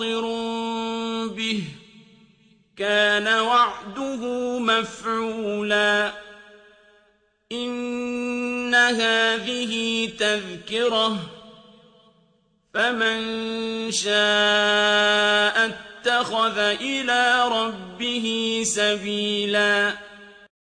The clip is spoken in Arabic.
منفطر به كان وعده مفعولا. إن هذه تذكرة فمن شاء اتخذ إلى ربه سبيلا.